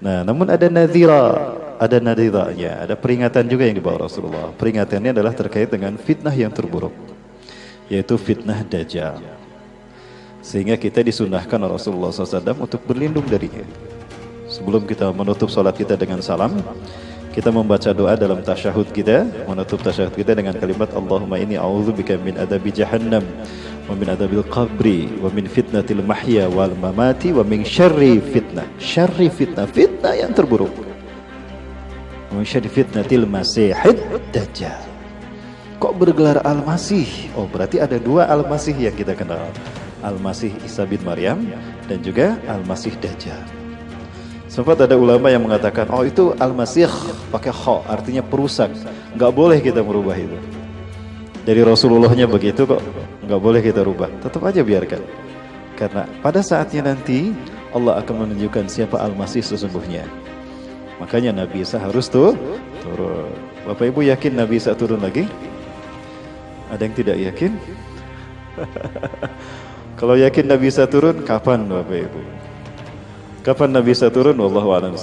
Nah, namun ada nadhira, ada nadhiranya, ada peringatan juga yang dibawa Rasulullah. Peringatannya adalah terkait dengan fitnah yang terburuk, yaitu fitnah dajjal. Sehingga kita disunahkan Rasulullah SAW untuk berlindung darinya. Sebelum kita menutup sholat kita dengan salam, kita membaca doa dalam tasyahud kita, menutup tasyahud kita dengan kalimat Allahumma inni a'udzubika min adabi jahannam wa min adabil qabri wa min fitnatil mahya wal mamati wa min syarri fitnah. Syarri fitnah fitnah yang terburuk. Wa min syarri fitnatil masihid dajjal. Kok bergelar al-masih? Oh berarti ada dua al-masih yang kita kenal. Al-masih Isa bin Maryam dan juga al-masih dajjal Sempat ada ulama yang mengatakan, oh itu al-masih pakai kho, artinya perusak. Nggak boleh kita merubah itu. Dari Rasulullahnya begitu kok, nggak boleh kita rubah. Tetap aja biarkan. Karena pada saatnya nanti Allah akan menunjukkan siapa Al-Masih sesungguhnya. Makanya Nabi Isa harus tuh turun. Bapak Ibu yakin Nabi Isa turun lagi? Ada yang tidak yakin? Kalau yakin Nabi Isa turun, kapan Bapak Ibu? Kapan Nabi Isa turun? Wallahu a'lam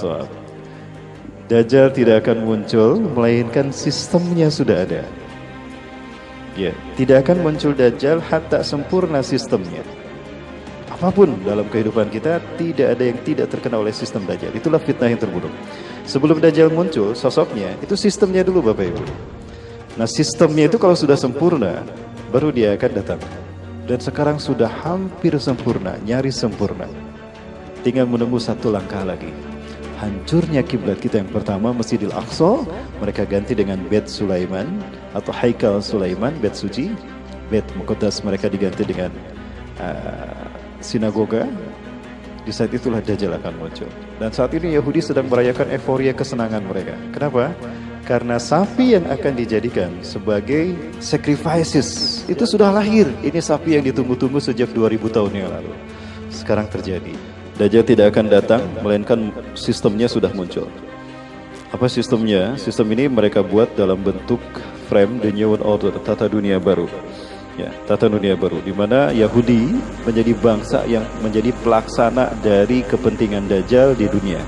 Dajjal tidak akan muncul melainkan sistemnya sudah ada. Ya, tidak akan muncul dajjal hatta sempurna sistemnya. Apa pun dalam kehidupan kita tidak ada yang tidak terkena oleh sistem dajjal. Itulah fitnah yang terburuk. Sebelum dajjal muncul sosoknya, itu sistemnya dulu Bapak Ibu. Nah, sistemnya itu kalau sudah sempurna, baru dia akan datang. Dan sekarang sudah hampir sempurna, nyaris sempurna. Tinggal menunggu satu langkah lagi. Hancurnya kiblat kita yang pertama Masjidil Aqsa. Mereka ganti dengan Bait Sulaiman atau Haikal Sulaiman Bait suci. Bait Muqaddas mereka diganti dengan uh, sinagoga. Di saat itulah Dajjal akan muncul. Dan saat ini Yahudi sedang merayakan euforia kesenangan mereka. Kenapa? karena sapi yang akan dijadikan sebagai sacrifices. Itu sudah lahir. Ini sapi yang ditunggu-tunggu sejak 2000 tahun yang lalu. Sekarang terjadi Dajjal tidak akan datang, melainkan sistemnya sudah muncul. Apa sistemnya? Sistem ini mereka buat dalam bentuk frame the new order, tata dunia baru. Ya, tata dunia baru di mana Yahudi menjadi bangsa yang menjadi pelaksana dari kepentingan Dajjal di dunia.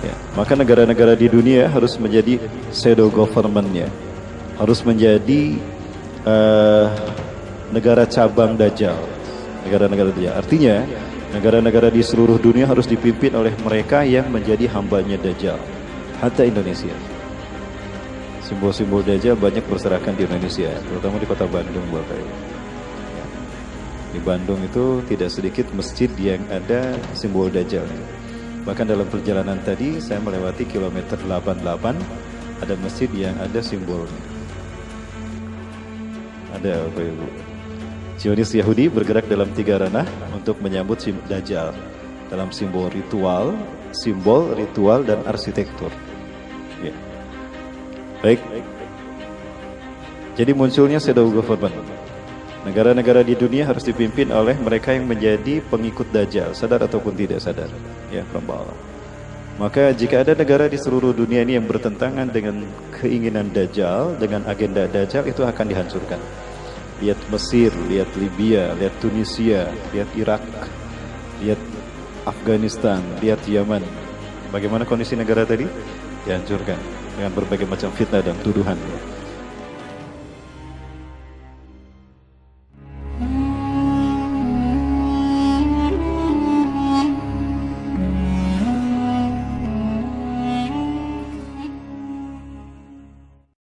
Ya, maka negara-negara di dunia harus menjadi shadow governmentnya, harus menjadi uh, negara cabang Dajjal, negara-negara Dajjal. Artinya Negara-negara di seluruh dunia harus dipimpin oleh mereka yang menjadi hambanya Dajjal. Hatta Indonesia. Simbol-simbol Dajjal banyak berserakan di Indonesia, terutama di kota Bandung, Bapak Ibu. Di Bandung itu tidak sedikit masjid yang ada simbol Dajjal. Bahkan dalam perjalanan tadi saya melewati kilometer 88 ada masjid yang ada simbolnya. Ada Bapak Ibu. Zionis Yahudi bergerak dalam tiga ranah untuk menyambut Dajjal dalam simbol ritual, simbol ritual dan arsitektur. Ya. Baik. Jadi munculnya shadow government. Negara-negara di dunia harus dipimpin oleh mereka yang menjadi pengikut Dajjal, sadar ataupun tidak sadar. Ya, Allah. Maka jika ada negara di seluruh dunia ini yang bertentangan dengan keinginan Dajjal, dengan agenda Dajjal, itu akan dihancurkan lihat Mesir, lihat Libya, lihat Tunisia, lihat Irak, lihat Afghanistan, lihat Yaman. Bagaimana kondisi negara tadi? Dihancurkan dengan berbagai macam fitnah dan tuduhan.